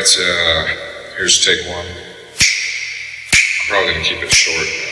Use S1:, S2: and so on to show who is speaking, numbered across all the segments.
S1: right, uh, here's take one. I'm probably gonna keep it short.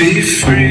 S1: Be free?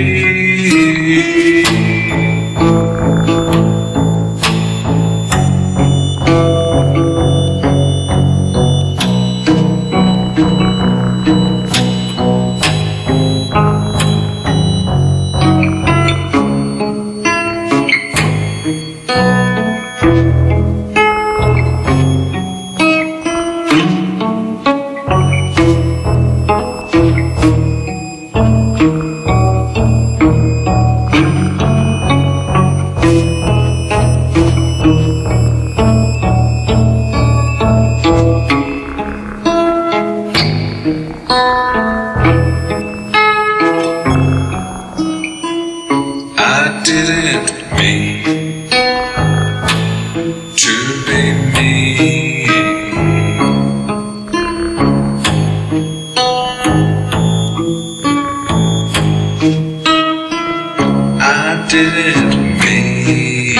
S1: I didn't mean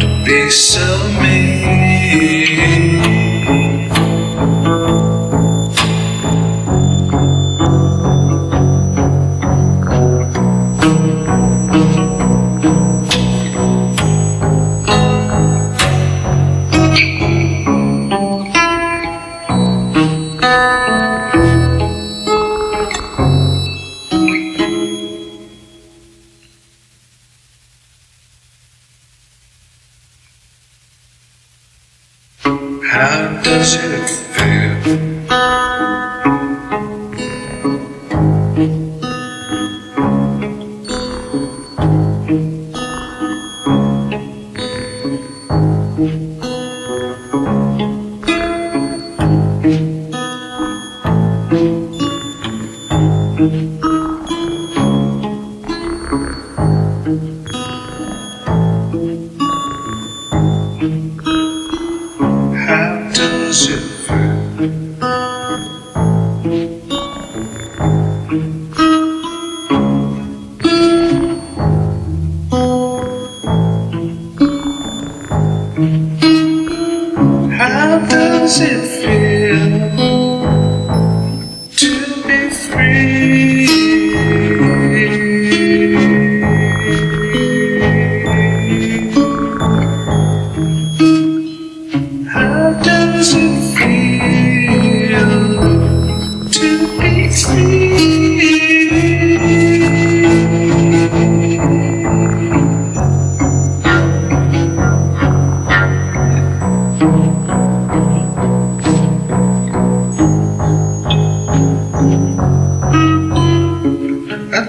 S1: to be so mean. Does it? How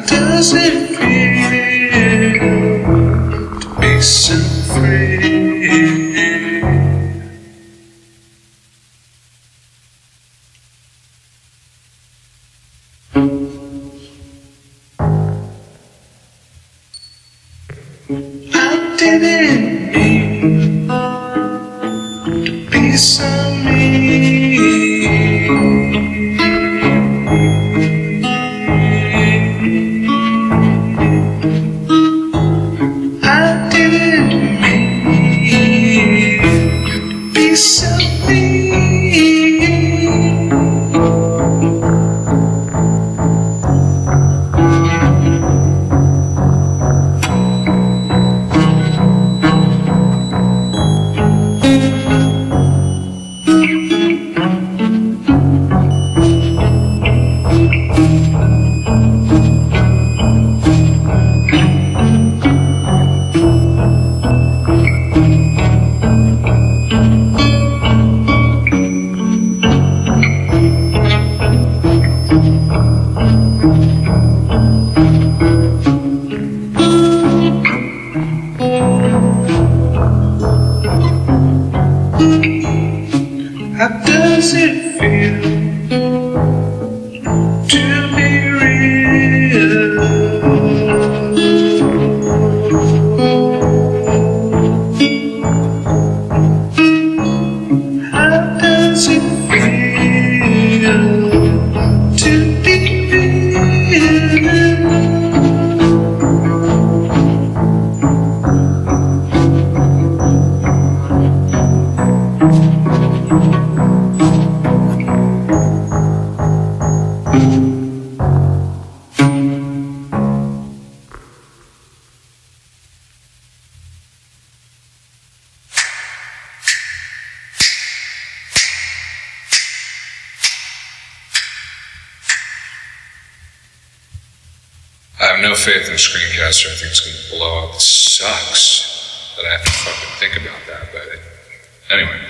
S1: to How does it feel I have no faith in Screencaster. I think it's going to blow up. It sucks that I have to fucking think about that. But anyway,